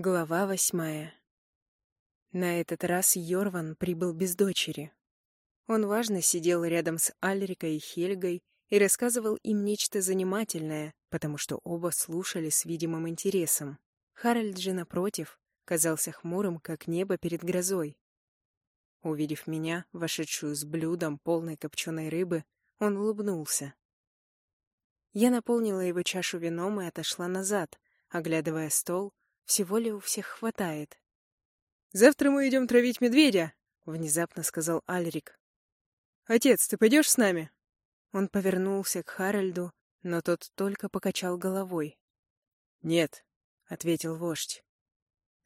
Глава восьмая. На этот раз Йорван прибыл без дочери. Он важно сидел рядом с Альрикой и Хельгой и рассказывал им нечто занимательное, потому что оба слушали с видимым интересом. Харальд же, напротив, казался хмурым, как небо перед грозой. Увидев меня, вошедшую с блюдом полной копченой рыбы, он улыбнулся. Я наполнила его чашу вином и отошла назад, оглядывая стол, всего ли у всех хватает? «Завтра мы идем травить медведя», — внезапно сказал Альрик. «Отец, ты пойдешь с нами?» Он повернулся к Харальду, но тот только покачал головой. «Нет», — ответил вождь.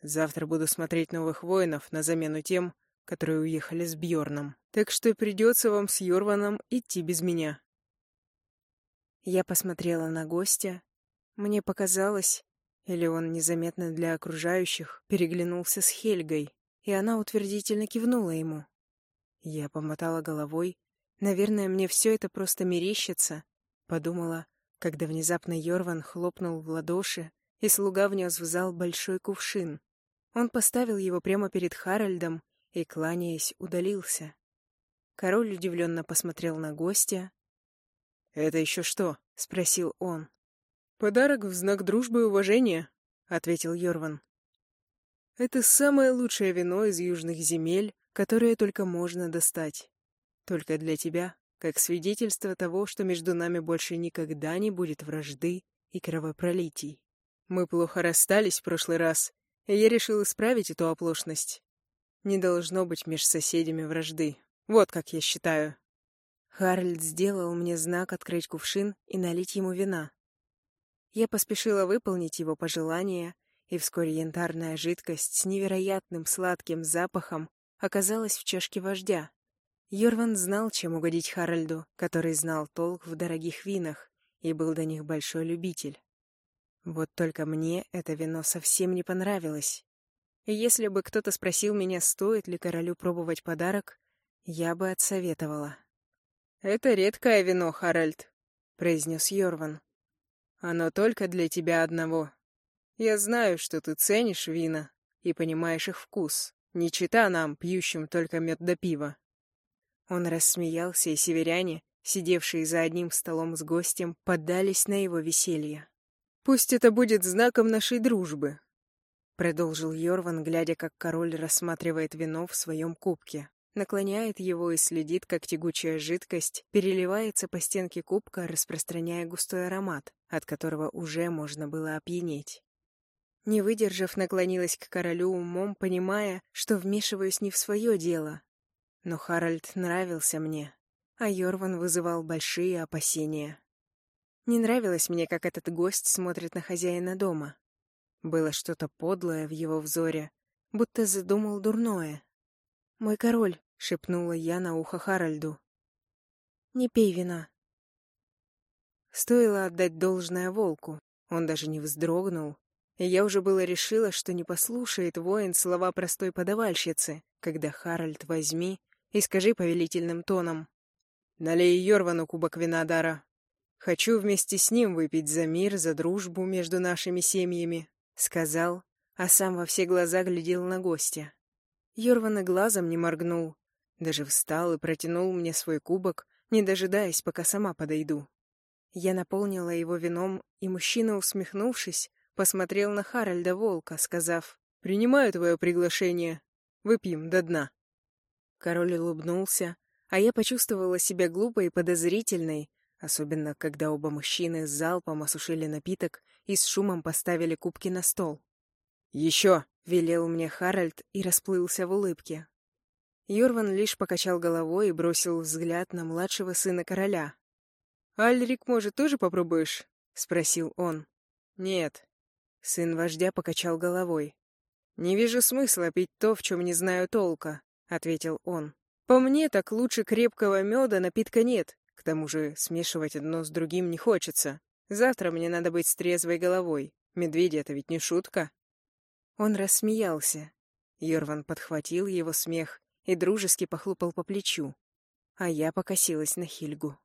«Завтра буду смотреть новых воинов на замену тем, которые уехали с Бьорном. Так что придется вам с Йорваном идти без меня». Я посмотрела на гостя. Мне показалось, или он незаметно для окружающих переглянулся с Хельгой, и она утвердительно кивнула ему. Я помотала головой. Наверное, мне все это просто мерещится. Подумала, когда внезапно Йорван хлопнул в ладоши, и слуга внес в зал большой кувшин. Он поставил его прямо перед Харальдом и, кланяясь, удалился. Король удивленно посмотрел на гостя. «Это еще что?» — спросил он. «Подарок в знак дружбы и уважения», — ответил Йорван. «Это самое лучшее вино из южных земель, которое только можно достать. Только для тебя, как свидетельство того, что между нами больше никогда не будет вражды и кровопролитий. Мы плохо расстались в прошлый раз, и я решил исправить эту оплошность. Не должно быть между соседями вражды. Вот как я считаю». Харальд сделал мне знак открыть кувшин и налить ему вина. Я поспешила выполнить его пожелание, и вскоре янтарная жидкость с невероятным сладким запахом оказалась в чашке вождя. Йорван знал, чем угодить Харальду, который знал толк в дорогих винах и был до них большой любитель. Вот только мне это вино совсем не понравилось. И если бы кто-то спросил меня, стоит ли королю пробовать подарок, я бы отсоветовала. «Это редкое вино, Харальд», — произнес Йорван. Оно только для тебя одного. Я знаю, что ты ценишь вина и понимаешь их вкус, не чита нам, пьющим только мед да пиво. Он рассмеялся, и северяне, сидевшие за одним столом с гостем, поддались на его веселье. «Пусть это будет знаком нашей дружбы», — продолжил Йорван, глядя, как король рассматривает вино в своем кубке наклоняет его и следит, как тягучая жидкость переливается по стенке кубка, распространяя густой аромат, от которого уже можно было опьянеть. Не выдержав, наклонилась к королю умом, понимая, что вмешиваюсь не в свое дело. Но Харальд нравился мне, а Йорван вызывал большие опасения. Не нравилось мне, как этот гость смотрит на хозяина дома. Было что-то подлое в его взоре, будто задумал дурное. «Мой король», — шепнула я на ухо Харальду. «Не пей вина». Стоило отдать должное волку. Он даже не вздрогнул. И я уже было решила, что не послушает воин слова простой подавальщицы, когда Харальд возьми и скажи повелительным тоном. «Налей Йорвану кубок вина, Дара. Хочу вместе с ним выпить за мир, за дружбу между нашими семьями», — сказал, а сам во все глаза глядел на гостя. Йорван глазом не моргнул. Даже встал и протянул мне свой кубок, не дожидаясь, пока сама подойду. Я наполнила его вином, и мужчина, усмехнувшись, посмотрел на Харальда Волка, сказав, «Принимаю твое приглашение. Выпьем до дна». Король улыбнулся, а я почувствовала себя глупой и подозрительной, особенно когда оба мужчины с залпом осушили напиток и с шумом поставили кубки на стол. «Еще!» — велел мне Харальд и расплылся в улыбке. Йорван лишь покачал головой и бросил взгляд на младшего сына короля. «Альрик, может, тоже попробуешь?» — спросил он. «Нет». Сын вождя покачал головой. «Не вижу смысла пить то, в чем не знаю толка», — ответил он. «По мне, так лучше крепкого меда напитка нет. К тому же смешивать одно с другим не хочется. Завтра мне надо быть с трезвой головой. Медведи — это ведь не шутка». Он рассмеялся. Йорван подхватил его смех и дружески похлопал по плечу, а я покосилась на Хильгу.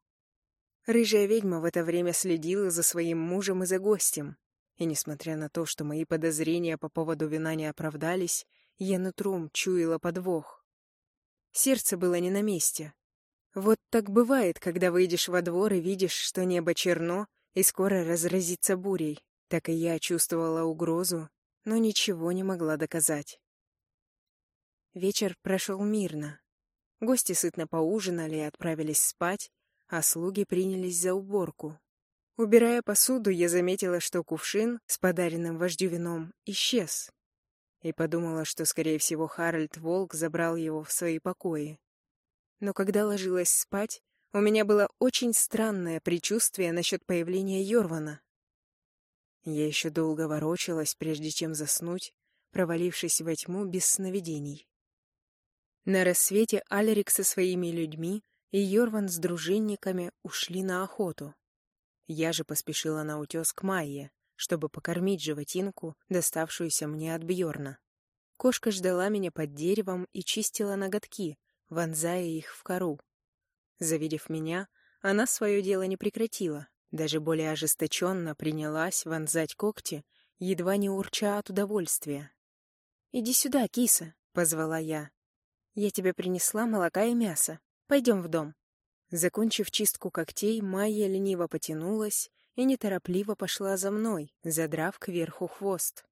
Рыжая ведьма в это время следила за своим мужем и за гостем. И несмотря на то, что мои подозрения по поводу вина не оправдались, я нутром чуяла подвох. Сердце было не на месте. Вот так бывает, когда выйдешь во двор и видишь, что небо черно и скоро разразится бурей. Так и я чувствовала угрозу, но ничего не могла доказать. Вечер прошел мирно. Гости сытно поужинали и отправились спать, а слуги принялись за уборку. Убирая посуду, я заметила, что кувшин с подаренным вождю вином исчез. И подумала, что, скорее всего, Харальд Волк забрал его в свои покои. Но когда ложилась спать, у меня было очень странное предчувствие насчет появления Йорвана. Я еще долго ворочалась, прежде чем заснуть, провалившись во тьму без сновидений. На рассвете Алерик со своими людьми и Йорван с дружинниками ушли на охоту. Я же поспешила на утес к Майе, чтобы покормить животинку, доставшуюся мне от Бьорна. Кошка ждала меня под деревом и чистила ноготки, вонзая их в кору. Завидев меня, она свое дело не прекратила, даже более ожесточенно принялась вонзать когти, едва не урча от удовольствия. «Иди сюда, киса», — позвала я. «Я тебе принесла молока и мясо. Пойдем в дом». Закончив чистку когтей, Майя лениво потянулась и неторопливо пошла за мной, задрав кверху хвост.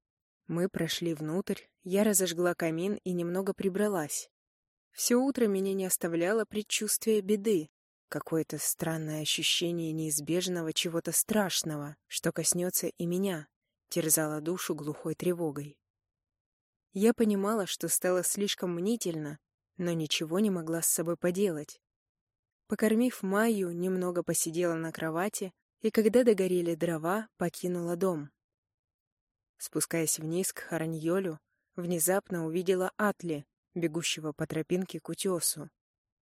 Мы прошли внутрь, я разожгла камин и немного прибралась. Все утро меня не оставляло предчувствие беды, какое-то странное ощущение неизбежного чего-то страшного, что коснется и меня, терзало душу глухой тревогой. Я понимала, что стало слишком мнительно, но ничего не могла с собой поделать. Покормив Майю, немного посидела на кровати и, когда догорели дрова, покинула дом. Спускаясь вниз к Хараньолю, внезапно увидела Атли, бегущего по тропинке к утесу.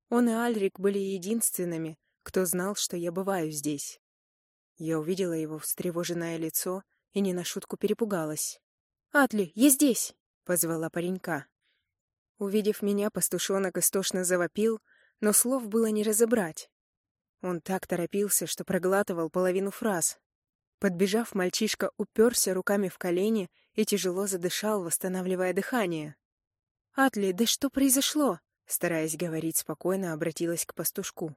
Он и Альрик были единственными, кто знал, что я бываю здесь. Я увидела его встревоженное лицо и не на шутку перепугалась. «Атли, я здесь!» — позвала паренька. Увидев меня, пастушонок истошно завопил — но слов было не разобрать. Он так торопился, что проглатывал половину фраз. Подбежав, мальчишка уперся руками в колени и тяжело задышал, восстанавливая дыхание. «Атли, да что произошло?» Стараясь говорить спокойно, обратилась к пастушку.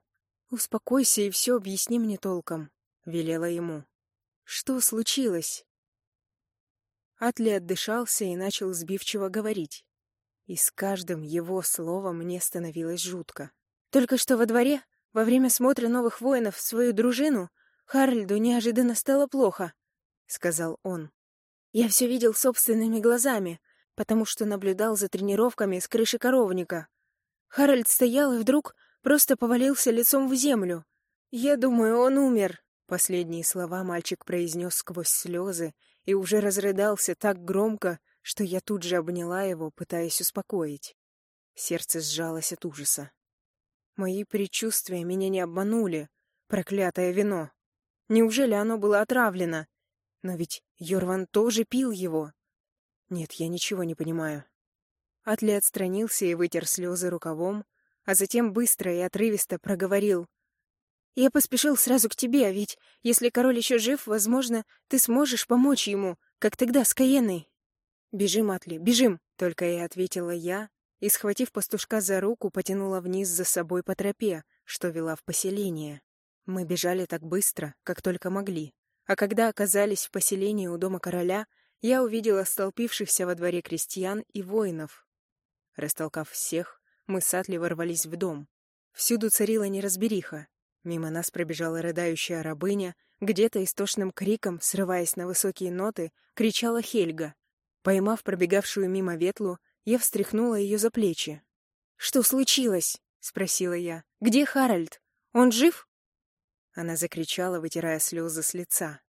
«Успокойся и все объясни мне толком», — велела ему. «Что случилось?» Атли отдышался и начал сбивчиво говорить. И с каждым его словом мне становилось жутко. Только что во дворе, во время смотра новых воинов в свою дружину, Харальду неожиданно стало плохо, — сказал он. Я все видел собственными глазами, потому что наблюдал за тренировками с крыши коровника. Харальд стоял и вдруг просто повалился лицом в землю. Я думаю, он умер. Последние слова мальчик произнес сквозь слезы и уже разрыдался так громко, что я тут же обняла его, пытаясь успокоить. Сердце сжалось от ужаса. Мои предчувствия меня не обманули. Проклятое вино. Неужели оно было отравлено? Но ведь Йорван тоже пил его. Нет, я ничего не понимаю. Атли отстранился и вытер слезы рукавом, а затем быстро и отрывисто проговорил. «Я поспешил сразу к тебе, а ведь, если король еще жив, возможно, ты сможешь помочь ему, как тогда с Каеной». «Бежим, Атли, бежим!» — только и ответила я, и, схватив пастушка за руку, потянула вниз за собой по тропе, что вела в поселение. Мы бежали так быстро, как только могли. А когда оказались в поселении у дома короля, я увидела столпившихся во дворе крестьян и воинов. Растолкав всех, мы с Атли ворвались в дом. Всюду царила неразбериха. Мимо нас пробежала рыдающая рабыня, где-то истошным криком, срываясь на высокие ноты, кричала Хельга. Поймав пробегавшую мимо ветлу, я встряхнула ее за плечи. «Что случилось?» — спросила я. «Где Харальд? Он жив?» Она закричала, вытирая слезы с лица.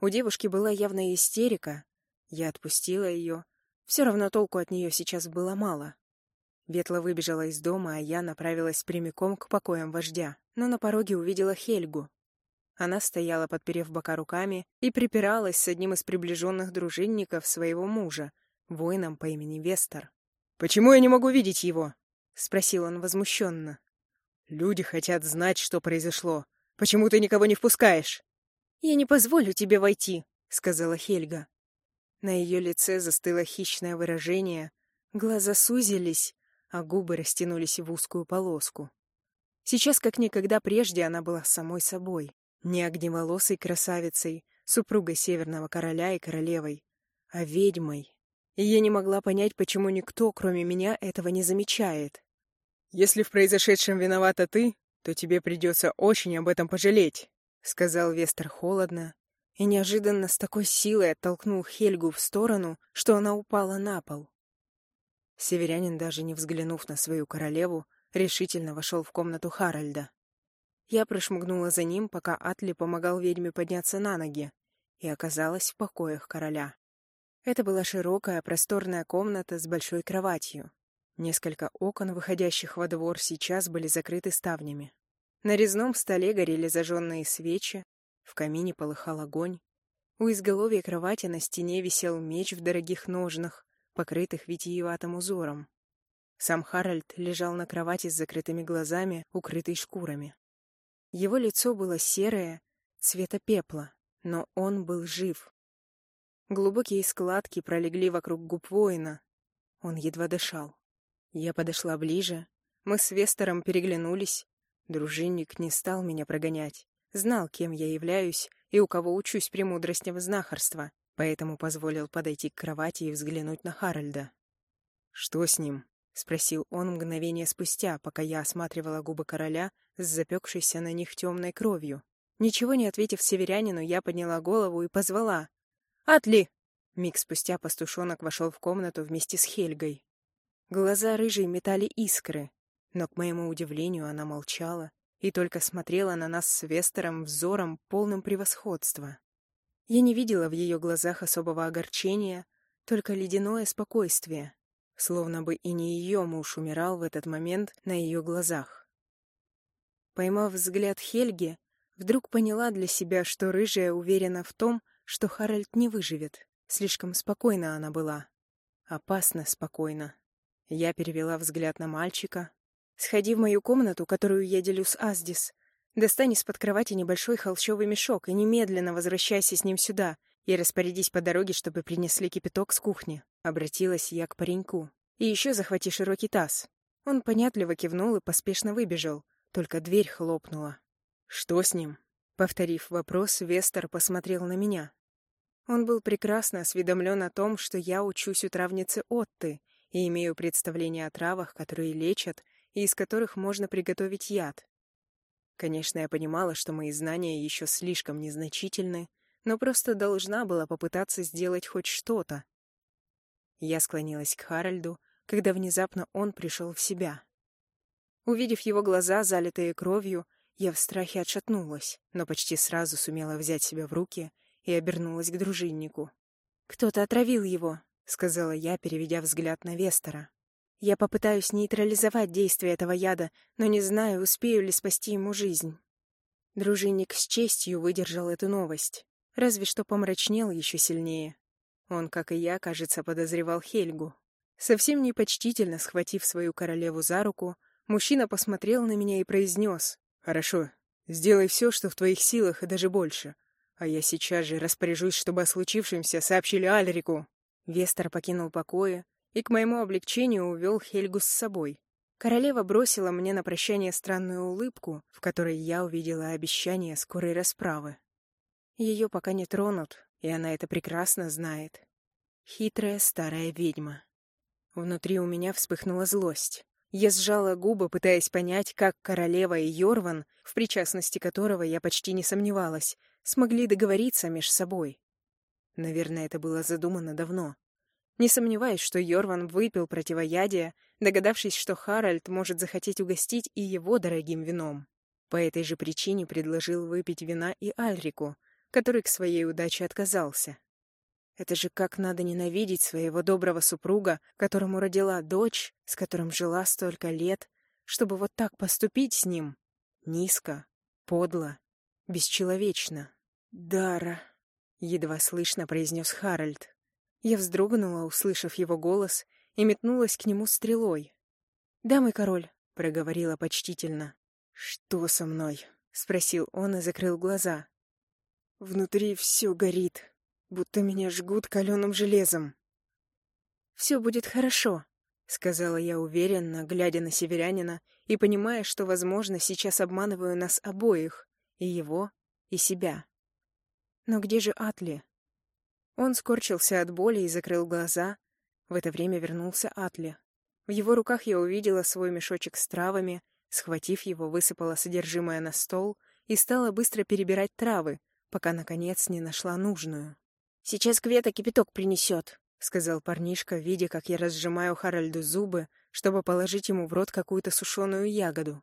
У девушки была явная истерика. Я отпустила ее. Все равно толку от нее сейчас было мало. Ветла выбежала из дома, а я направилась прямиком к покоям вождя, но на пороге увидела Хельгу. Она стояла, подперев бока руками, и припиралась с одним из приближенных дружинников своего мужа, воином по имени Вестер. «Почему я не могу видеть его?» — спросил он возмущенно. «Люди хотят знать, что произошло. Почему ты никого не впускаешь?» «Я не позволю тебе войти», — сказала Хельга. На ее лице застыло хищное выражение, глаза сузились, а губы растянулись в узкую полоску. Сейчас, как никогда прежде, она была самой собой, не огневолосой красавицей, супругой северного короля и королевой, а ведьмой. И я не могла понять, почему никто, кроме меня, этого не замечает. «Если в произошедшем виновата ты, то тебе придется очень об этом пожалеть», — сказал Вестер холодно, и неожиданно с такой силой оттолкнул Хельгу в сторону, что она упала на пол. Северянин, даже не взглянув на свою королеву, решительно вошел в комнату Харальда. Я прошмыгнула за ним, пока Атли помогал ведьме подняться на ноги, и оказалась в покоях короля. Это была широкая, просторная комната с большой кроватью. Несколько окон, выходящих во двор, сейчас были закрыты ставнями. На резном столе горели зажженные свечи, в камине полыхал огонь. У изголовья кровати на стене висел меч в дорогих ножнах, покрытых витиеватым узором. Сам Харальд лежал на кровати с закрытыми глазами, укрытый шкурами. Его лицо было серое, цвета пепла, но он был жив. Глубокие складки пролегли вокруг губ воина. Он едва дышал. Я подошла ближе. Мы с Вестером переглянулись. Дружинник не стал меня прогонять знал, кем я являюсь и у кого учусь премудростям знахарства, поэтому позволил подойти к кровати и взглянуть на Харальда. «Что с ним?» — спросил он мгновение спустя, пока я осматривала губы короля с запекшейся на них темной кровью. Ничего не ответив северянину, я подняла голову и позвала. «Атли!» Миг спустя пастушонок вошел в комнату вместе с Хельгой. Глаза рыжей метали искры, но, к моему удивлению, она молчала и только смотрела на нас с Вестером взором, полным превосходства. Я не видела в ее глазах особого огорчения, только ледяное спокойствие, словно бы и не ее муж умирал в этот момент на ее глазах. Поймав взгляд Хельги, вдруг поняла для себя, что рыжая уверена в том, что Харальд не выживет. Слишком спокойна она была. Опасно спокойно. Я перевела взгляд на мальчика, Сходи в мою комнату, которую я делю с Аздис. Достань из-под кровати небольшой холщовый мешок и немедленно возвращайся с ним сюда и распорядись по дороге, чтобы принесли кипяток с кухни. Обратилась я к пареньку. И еще захвати широкий таз. Он понятливо кивнул и поспешно выбежал. Только дверь хлопнула. «Что с ним?» Повторив вопрос, Вестер посмотрел на меня. Он был прекрасно осведомлен о том, что я учусь у травницы Отты и имею представление о травах, которые лечат и из которых можно приготовить яд. Конечно, я понимала, что мои знания еще слишком незначительны, но просто должна была попытаться сделать хоть что-то. Я склонилась к Харальду, когда внезапно он пришел в себя. Увидев его глаза, залитые кровью, я в страхе отшатнулась, но почти сразу сумела взять себя в руки и обернулась к дружиннику. «Кто-то отравил его», — сказала я, переведя взгляд на Вестера. Я попытаюсь нейтрализовать действие этого яда, но не знаю, успею ли спасти ему жизнь. Дружинник с честью выдержал эту новость, разве что помрачнел еще сильнее. Он, как и я, кажется, подозревал Хельгу. Совсем непочтительно схватив свою королеву за руку, мужчина посмотрел на меня и произнес. «Хорошо, сделай все, что в твоих силах, и даже больше. А я сейчас же распоряжусь, чтобы о случившемся сообщили Альрику». Вестер покинул покои, и к моему облегчению увел Хельгу с собой. Королева бросила мне на прощание странную улыбку, в которой я увидела обещание скорой расправы. Ее пока не тронут, и она это прекрасно знает. Хитрая старая ведьма. Внутри у меня вспыхнула злость. Я сжала губы, пытаясь понять, как королева и Йорван, в причастности которого я почти не сомневалась, смогли договориться между собой. Наверное, это было задумано давно. Не сомневаюсь, что Йорван выпил противоядие, догадавшись, что Харальд может захотеть угостить и его дорогим вином. По этой же причине предложил выпить вина и Альрику, который к своей удаче отказался. Это же как надо ненавидеть своего доброго супруга, которому родила дочь, с которым жила столько лет, чтобы вот так поступить с ним. Низко, подло, бесчеловечно. «Дара», — едва слышно произнес Харальд. Я вздрогнула, услышав его голос, и метнулась к нему стрелой. «Да, мой король», — проговорила почтительно. «Что со мной?» — спросил он и закрыл глаза. «Внутри все горит». будто меня жгут каленым железом. «Все будет хорошо», — сказала я уверенно, глядя на северянина и понимая, что, возможно, сейчас обманываю нас обоих, и его, и себя. Но где же Атли? Он скорчился от боли и закрыл глаза. В это время вернулся Атли. В его руках я увидела свой мешочек с травами, схватив его, высыпала содержимое на стол и стала быстро перебирать травы, пока, наконец, не нашла нужную. «Сейчас Квета кипяток принесет», — сказал парнишка, видя, как я разжимаю Харальду зубы, чтобы положить ему в рот какую-то сушеную ягоду.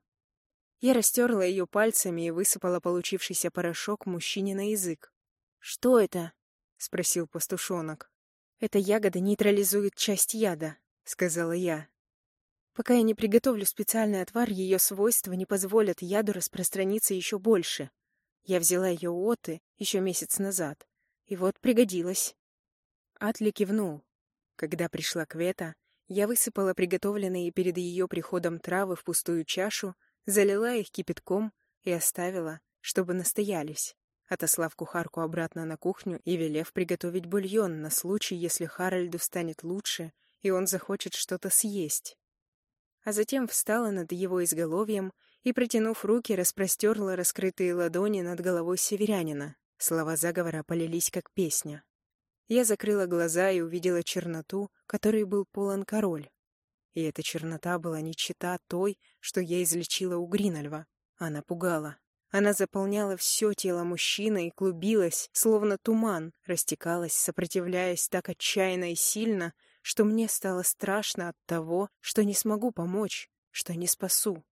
Я растерла ее пальцами и высыпала получившийся порошок мужчине на язык. «Что это?» — спросил пастушонок. «Эта ягода нейтрализует часть яда», — сказала я. Пока я не приготовлю специальный отвар, ее свойства не позволят яду распространиться еще больше. Я взяла ее у Оты еще месяц назад. И вот пригодилась. Атли кивнул. Когда пришла Квета, я высыпала приготовленные перед ее приходом травы в пустую чашу, залила их кипятком и оставила, чтобы настоялись, отослав кухарку обратно на кухню и велев приготовить бульон на случай, если Харальду станет лучше, и он захочет что-то съесть а затем встала над его изголовьем и, протянув руки, распростерла раскрытые ладони над головой северянина. Слова заговора полились, как песня. Я закрыла глаза и увидела черноту, которой был полон король. И эта чернота была не чета той, что я излечила у Гринальва. Она пугала. Она заполняла все тело мужчины и клубилась, словно туман, растекалась, сопротивляясь так отчаянно и сильно, что мне стало страшно от того, что не смогу помочь, что не спасу.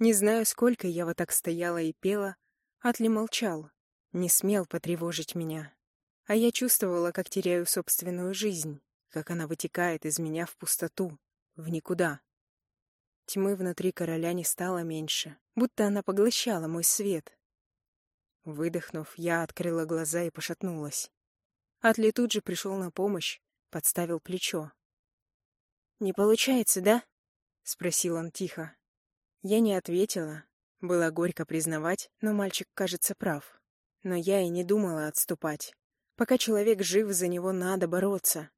Не знаю, сколько я вот так стояла и пела, Атли молчал, не смел потревожить меня. А я чувствовала, как теряю собственную жизнь, как она вытекает из меня в пустоту, в никуда. Тьмы внутри короля не стало меньше, будто она поглощала мой свет. Выдохнув, я открыла глаза и пошатнулась. Атли тут же пришел на помощь, подставил плечо. «Не получается, да?» — спросил он тихо. Я не ответила. Было горько признавать, но мальчик, кажется, прав. Но я и не думала отступать. Пока человек жив, за него надо бороться.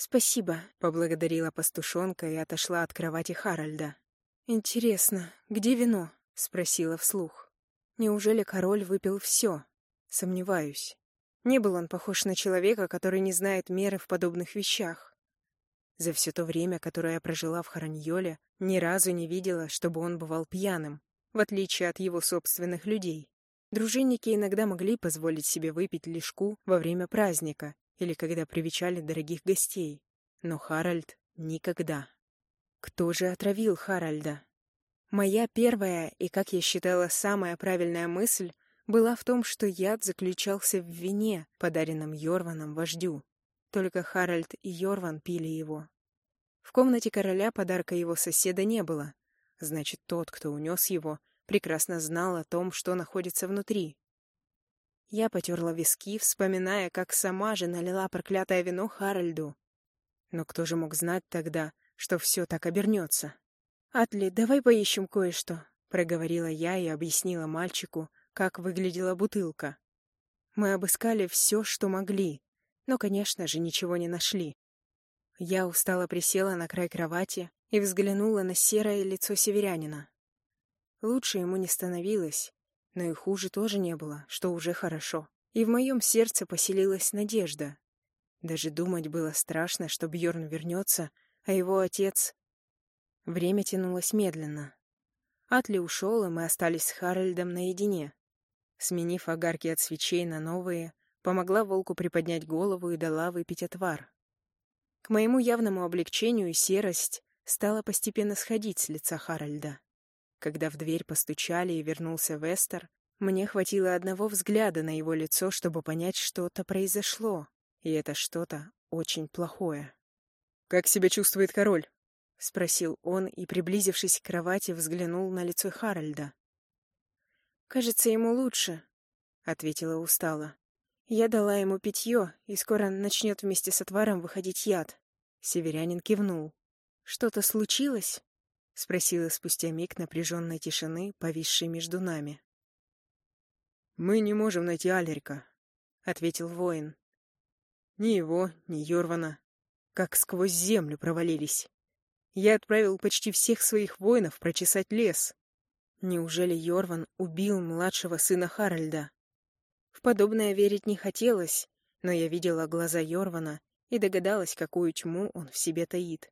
«Спасибо», — поблагодарила пастушонка и отошла от кровати Харальда. «Интересно, где вино?» — спросила вслух. «Неужели король выпил все?» Сомневаюсь. Не был он похож на человека, который не знает меры в подобных вещах. За все то время, которое я прожила в Хараньоле, ни разу не видела, чтобы он бывал пьяным, в отличие от его собственных людей. Дружинники иногда могли позволить себе выпить лишку во время праздника или когда привечали дорогих гостей. Но Харальд — никогда. Кто же отравил Харальда? Моя первая и, как я считала, самая правильная мысль была в том, что яд заключался в вине, подаренном Йорваном вождю. Только Харальд и Йорван пили его. В комнате короля подарка его соседа не было. Значит, тот, кто унес его, прекрасно знал о том, что находится внутри. Я потерла виски, вспоминая, как сама же налила проклятое вино Харальду. Но кто же мог знать тогда, что все так обернется? «Атли, давай поищем кое-что», — проговорила я и объяснила мальчику, как выглядела бутылка. Мы обыскали все, что могли, но, конечно же, ничего не нашли. Я устало присела на край кровати и взглянула на серое лицо северянина. Лучше ему не становилось, но и хуже тоже не было, что уже хорошо. И в моем сердце поселилась надежда. Даже думать было страшно, что Бьорн вернется, а его отец... Время тянулось медленно. Атли ушел, и мы остались с Харальдом наедине. Сменив огарки от свечей на новые, помогла волку приподнять голову и дала выпить отвар. К моему явному облегчению серость стала постепенно сходить с лица Харальда. Когда в дверь постучали и вернулся Вестер, мне хватило одного взгляда на его лицо, чтобы понять, что-то произошло, и это что-то очень плохое. «Как себя чувствует король?» — спросил он и, приблизившись к кровати, взглянул на лицо Харальда. «Кажется, ему лучше», — ответила устало. «Я дала ему питье, и скоро начнет вместе с отваром выходить яд». Северянин кивнул. «Что-то случилось?» — спросила спустя миг напряженной тишины, повисшей между нами. «Мы не можем найти Алерика», — ответил воин. Ни его, ни Йорвана. Как сквозь землю провалились. Я отправил почти всех своих воинов прочесать лес. Неужели Йорван убил младшего сына Харальда? В подобное верить не хотелось, но я видела глаза Йорвана и догадалась, какую тьму он в себе таит.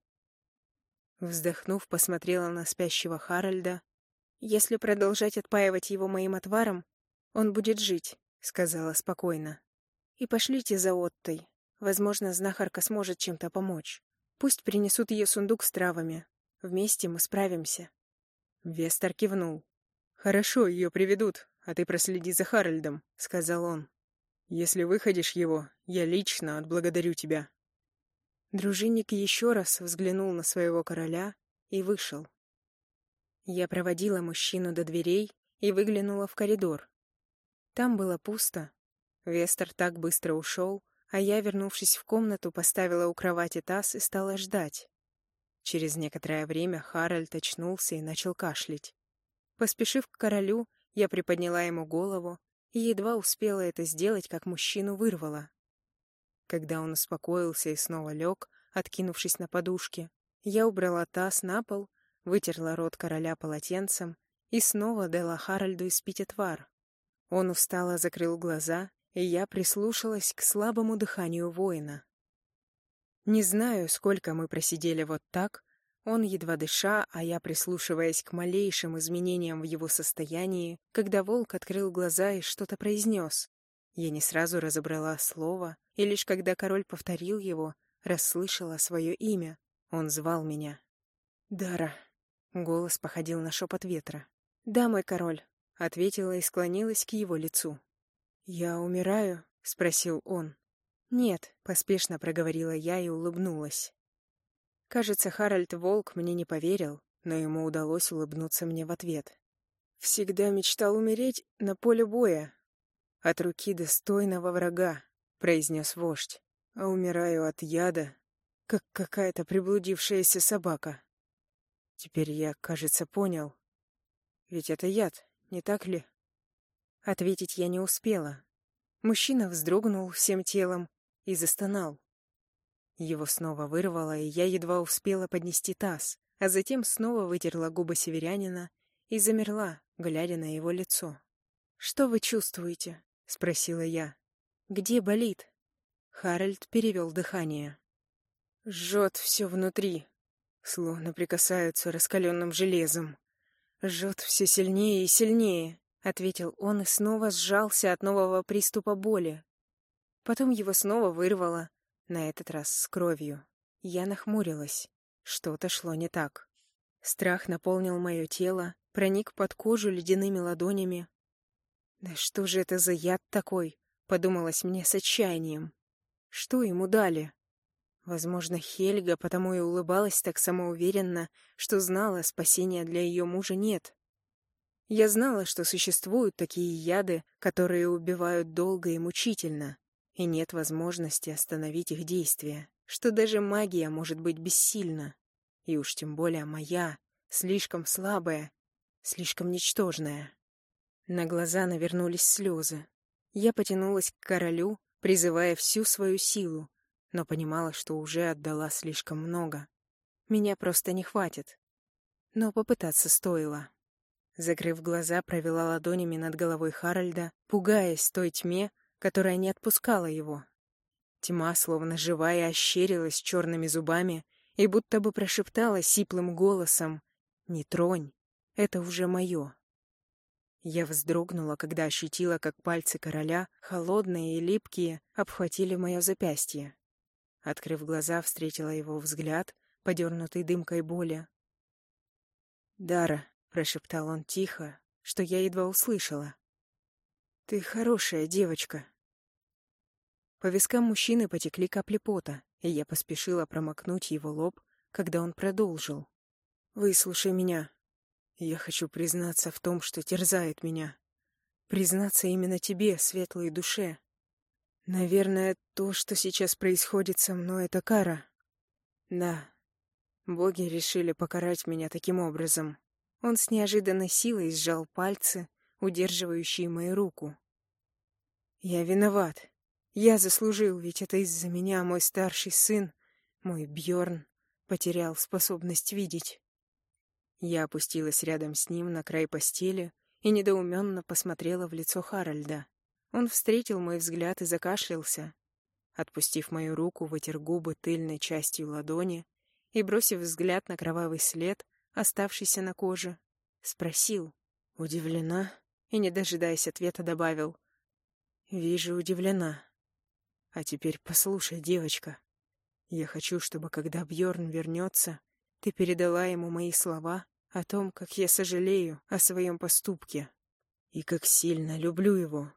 Вздохнув, посмотрела на спящего Харальда. «Если продолжать отпаивать его моим отваром, он будет жить», — сказала спокойно. «И пошлите за Оттой. Возможно, знахарка сможет чем-то помочь. Пусть принесут ее сундук с травами. Вместе мы справимся». Вестер кивнул. «Хорошо, ее приведут, а ты проследи за Харальдом», — сказал он. «Если выходишь его, я лично отблагодарю тебя». Дружинник еще раз взглянул на своего короля и вышел. Я проводила мужчину до дверей и выглянула в коридор. Там было пусто. Вестер так быстро ушел, а я, вернувшись в комнату, поставила у кровати таз и стала ждать. Через некоторое время Харальд очнулся и начал кашлять. Поспешив к королю, я приподняла ему голову и едва успела это сделать, как мужчину вырвало. Когда он успокоился и снова лег, откинувшись на подушке, я убрала таз на пол, вытерла рот короля полотенцем и снова дала Харальду испить отвар. Он устало закрыл глаза, и я прислушалась к слабому дыханию воина. Не знаю, сколько мы просидели вот так, он едва дыша, а я прислушиваясь к малейшим изменениям в его состоянии, когда волк открыл глаза и что-то произнес. Я не сразу разобрала слово, и лишь когда король повторил его, расслышала свое имя. Он звал меня. «Дара». Голос походил на шепот ветра. «Да, мой король», — ответила и склонилась к его лицу. «Я умираю?» — спросил он. «Нет», — поспешно проговорила я и улыбнулась. Кажется, Харальд Волк мне не поверил, но ему удалось улыбнуться мне в ответ. «Всегда мечтал умереть на поле боя, от руки достойного врага», — произнес вождь, «а умираю от яда, как какая-то приблудившаяся собака. Теперь я, кажется, понял. Ведь это яд, не так ли?» Ответить я не успела. Мужчина вздрогнул всем телом и застонал. Его снова вырвало, и я едва успела поднести таз, а затем снова вытерла губы северянина и замерла, глядя на его лицо. «Что вы чувствуете?» — спросила я. «Где болит?» Харальд перевел дыхание. «Жжет все внутри, словно прикасаются раскаленным железом. Жжет все сильнее и сильнее», — ответил он и снова сжался от нового приступа боли. Потом его снова вырвало, на этот раз с кровью. Я нахмурилась. Что-то шло не так. Страх наполнил мое тело, проник под кожу ледяными ладонями, «Да что же это за яд такой?» — подумалось мне с отчаянием. «Что ему дали?» Возможно, Хельга потому и улыбалась так самоуверенно, что знала, спасения для ее мужа нет. Я знала, что существуют такие яды, которые убивают долго и мучительно, и нет возможности остановить их действие, что даже магия может быть бессильна, и уж тем более моя, слишком слабая, слишком ничтожная. На глаза навернулись слезы. Я потянулась к королю, призывая всю свою силу, но понимала, что уже отдала слишком много. Меня просто не хватит. Но попытаться стоило. Закрыв глаза, провела ладонями над головой Харальда, пугаясь той тьме, которая не отпускала его. Тьма, словно живая, ощерилась черными зубами и будто бы прошептала сиплым голосом «Не тронь, это уже мое». Я вздрогнула, когда ощутила, как пальцы короля, холодные и липкие, обхватили мое запястье. Открыв глаза, встретила его взгляд, подернутый дымкой боли. «Дара», — прошептал он тихо, что я едва услышала. «Ты хорошая девочка». По вискам мужчины потекли капли пота, и я поспешила промокнуть его лоб, когда он продолжил. «Выслушай меня. Я хочу признаться в том, что терзает меня. Признаться именно тебе, светлой душе. Наверное, то, что сейчас происходит со мной, это кара. Да, боги решили покарать меня таким образом. Он с неожиданной силой сжал пальцы, удерживающие мою руку. Я виноват. Я заслужил, ведь это из-за меня мой старший сын, мой Бьорн, потерял способность видеть. Я опустилась рядом с ним на край постели и недоуменно посмотрела в лицо Харальда. Он встретил мой взгляд и закашлялся. Отпустив мою руку, вытер губы тыльной частью ладони и, бросив взгляд на кровавый след, оставшийся на коже, спросил, удивлена, и, не дожидаясь ответа, добавил, «Вижу, удивлена. А теперь послушай, девочка, я хочу, чтобы, когда Бьорн вернется, ты передала ему мои слова о том, как я сожалею о своем поступке и как сильно люблю его.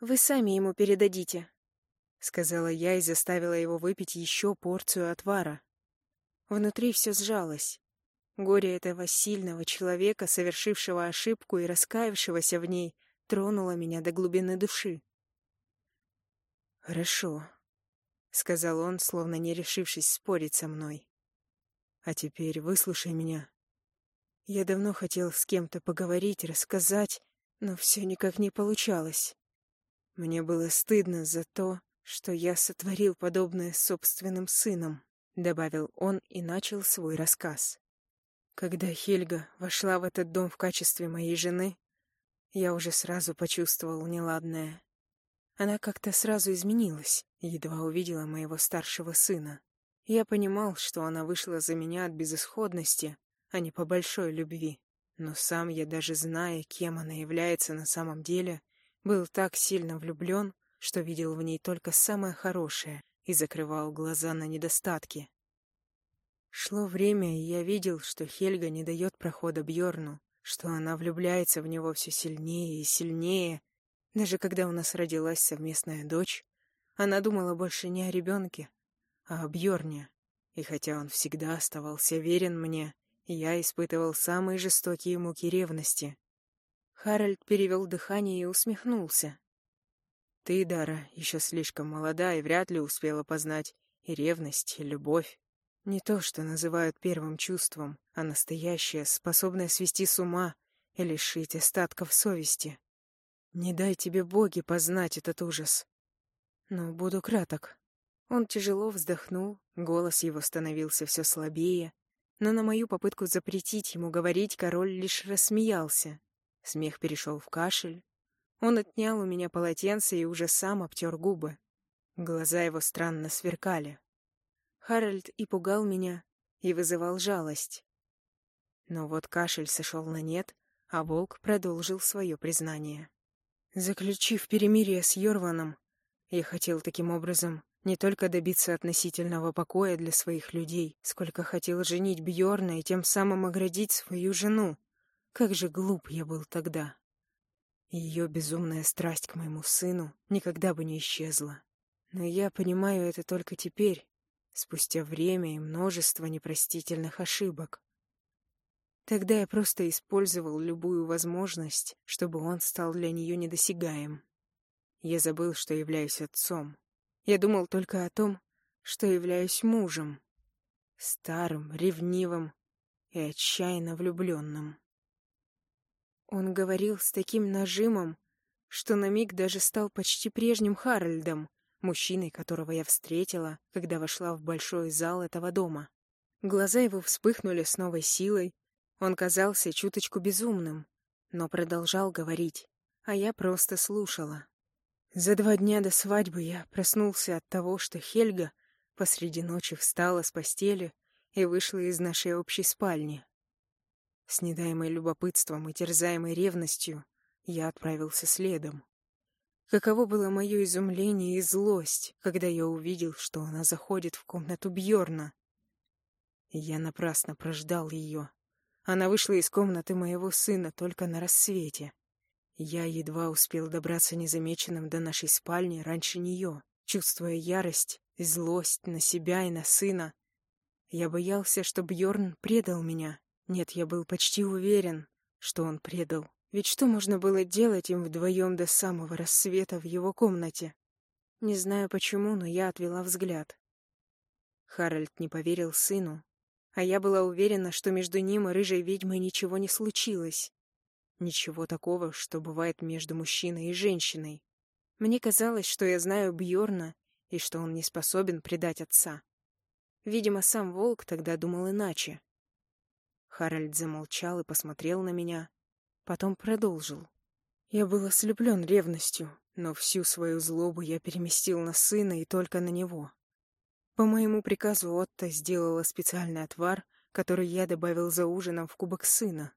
Вы сами ему передадите, — сказала я и заставила его выпить еще порцию отвара. Внутри все сжалось. Горе этого сильного человека, совершившего ошибку и раскаявшегося в ней, тронуло меня до глубины души. «Хорошо», — сказал он, словно не решившись спорить со мной. А теперь выслушай меня. Я давно хотел с кем-то поговорить, рассказать, но все никак не получалось. Мне было стыдно за то, что я сотворил подобное с собственным сыном, добавил он и начал свой рассказ. Когда Хельга вошла в этот дом в качестве моей жены, я уже сразу почувствовал неладное. Она как-то сразу изменилась, едва увидела моего старшего сына. Я понимал, что она вышла за меня от безысходности, а не по большой любви. Но сам я, даже зная, кем она является на самом деле, был так сильно влюблен, что видел в ней только самое хорошее и закрывал глаза на недостатки. Шло время, и я видел, что Хельга не дает прохода Бьорну, что она влюбляется в него все сильнее и сильнее. Даже когда у нас родилась совместная дочь, она думала больше не о ребенке, а о Бьорне. И хотя он всегда оставался верен мне, я испытывал самые жестокие муки ревности. Харальд перевел дыхание и усмехнулся. Ты, Дара, еще слишком молода и вряд ли успела познать и ревность, и любовь. Не то, что называют первым чувством, а настоящее, способное свести с ума и лишить остатков совести. Не дай тебе боги познать этот ужас. Но буду краток. Он тяжело вздохнул, голос его становился все слабее, но на мою попытку запретить ему говорить король лишь рассмеялся. Смех перешел в кашель. Он отнял у меня полотенце и уже сам обтер губы. Глаза его странно сверкали. Харальд и пугал меня, и вызывал жалость. Но вот кашель сошел на нет, а волк продолжил свое признание. Заключив перемирие с Йорваном, я хотел таким образом не только добиться относительного покоя для своих людей, сколько хотел женить Бьорна и тем самым оградить свою жену. Как же глуп я был тогда. Ее безумная страсть к моему сыну никогда бы не исчезла. Но я понимаю это только теперь, спустя время и множество непростительных ошибок. Тогда я просто использовал любую возможность, чтобы он стал для нее недосягаем. Я забыл, что являюсь отцом, я думал только о том, что являюсь мужем. Старым, ревнивым и отчаянно влюбленным. Он говорил с таким нажимом, что на миг даже стал почти прежним Харальдом, мужчиной, которого я встретила, когда вошла в большой зал этого дома. Глаза его вспыхнули с новой силой, он казался чуточку безумным, но продолжал говорить, а я просто слушала. За два дня до свадьбы я проснулся от того, что Хельга посреди ночи встала с постели и вышла из нашей общей спальни. С недаемой любопытством и терзаемой ревностью я отправился следом. Каково было мое изумление и злость, когда я увидел, что она заходит в комнату Бьорна. Я напрасно прождал ее. Она вышла из комнаты моего сына только на рассвете. Я едва успел добраться незамеченным до нашей спальни раньше нее, чувствуя ярость злость на себя и на сына. Я боялся, что Бьорн предал меня. Нет, я был почти уверен, что он предал. Ведь что можно было делать им вдвоем до самого рассвета в его комнате? Не знаю почему, но я отвела взгляд. Харальд не поверил сыну, а я была уверена, что между ним и рыжей ведьмой ничего не случилось. Ничего такого, что бывает между мужчиной и женщиной. Мне казалось, что я знаю Бьорна и что он не способен предать отца. Видимо, сам волк тогда думал иначе. Харальд замолчал и посмотрел на меня, потом продолжил. Я был ослеплен ревностью, но всю свою злобу я переместил на сына и только на него. По моему приказу Отто сделала специальный отвар, который я добавил за ужином в кубок сына.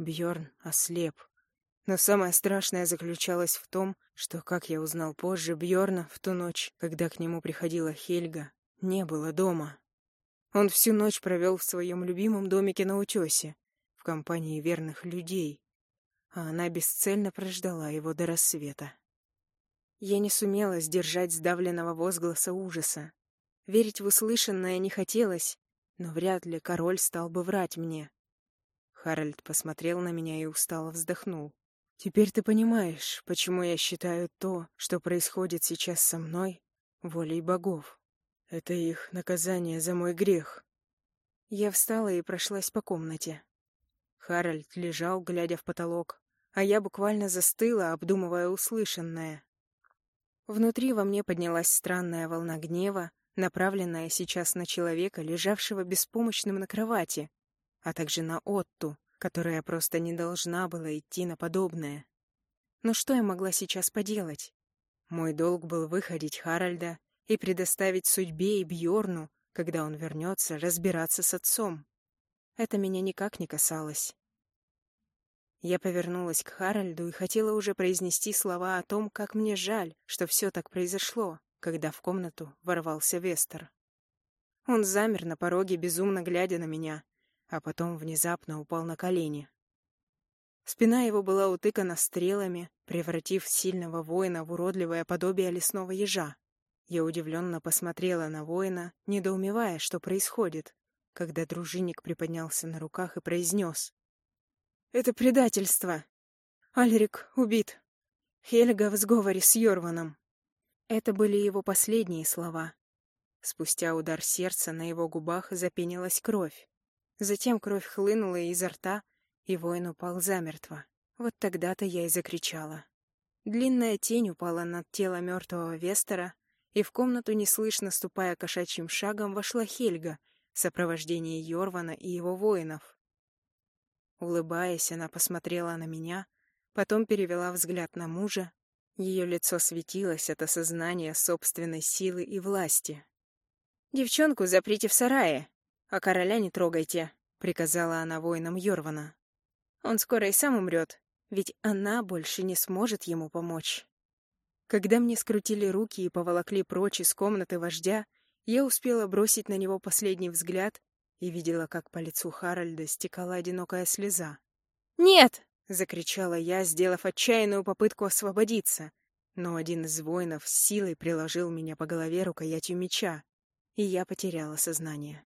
Бьорн ослеп. Но самое страшное заключалось в том, что, как я узнал позже, Бьорна в ту ночь, когда к нему приходила Хельга, не было дома. Он всю ночь провел в своем любимом домике на утесе, в компании верных людей, а она бесцельно прождала его до рассвета. Я не сумела сдержать сдавленного возгласа ужаса. Верить в услышанное не хотелось, но вряд ли король стал бы врать мне. Харальд посмотрел на меня и устало вздохнул. «Теперь ты понимаешь, почему я считаю то, что происходит сейчас со мной, волей богов. Это их наказание за мой грех». Я встала и прошлась по комнате. Харальд лежал, глядя в потолок, а я буквально застыла, обдумывая услышанное. Внутри во мне поднялась странная волна гнева, направленная сейчас на человека, лежавшего беспомощным на кровати, а также на Отту, которая просто не должна была идти на подобное. Но что я могла сейчас поделать? Мой долг был выходить Харальда и предоставить судьбе и Бьорну, когда он вернется, разбираться с отцом. Это меня никак не касалось. Я повернулась к Харальду и хотела уже произнести слова о том, как мне жаль, что все так произошло, когда в комнату ворвался Вестер. Он замер на пороге, безумно глядя на меня, а потом внезапно упал на колени. Спина его была утыкана стрелами, превратив сильного воина в уродливое подобие лесного ежа. Я удивленно посмотрела на воина, недоумевая, что происходит, когда дружинник приподнялся на руках и произнес. Это предательство. Альрик убит. Хельга в сговоре с Йорваном. Это были его последние слова. Спустя удар сердца на его губах запенилась кровь. Затем кровь хлынула изо рта, и воин упал замертво. Вот тогда-то я и закричала. Длинная тень упала над тело мертвого Вестера, и в комнату, неслышно ступая кошачьим шагом, вошла Хельга в сопровождении Йорвана и его воинов. Улыбаясь, она посмотрела на меня, потом перевела взгляд на мужа. Ее лицо светилось от осознания собственной силы и власти. «Девчонку заприте в сарае, а короля не трогайте», — приказала она воинам Йорвана. «Он скоро и сам умрет, ведь она больше не сможет ему помочь». Когда мне скрутили руки и поволокли прочь из комнаты вождя, я успела бросить на него последний взгляд и видела, как по лицу Харальда стекала одинокая слеза. «Нет!» — закричала я, сделав отчаянную попытку освободиться. Но один из воинов с силой приложил меня по голове рукоятью меча, и я потеряла сознание.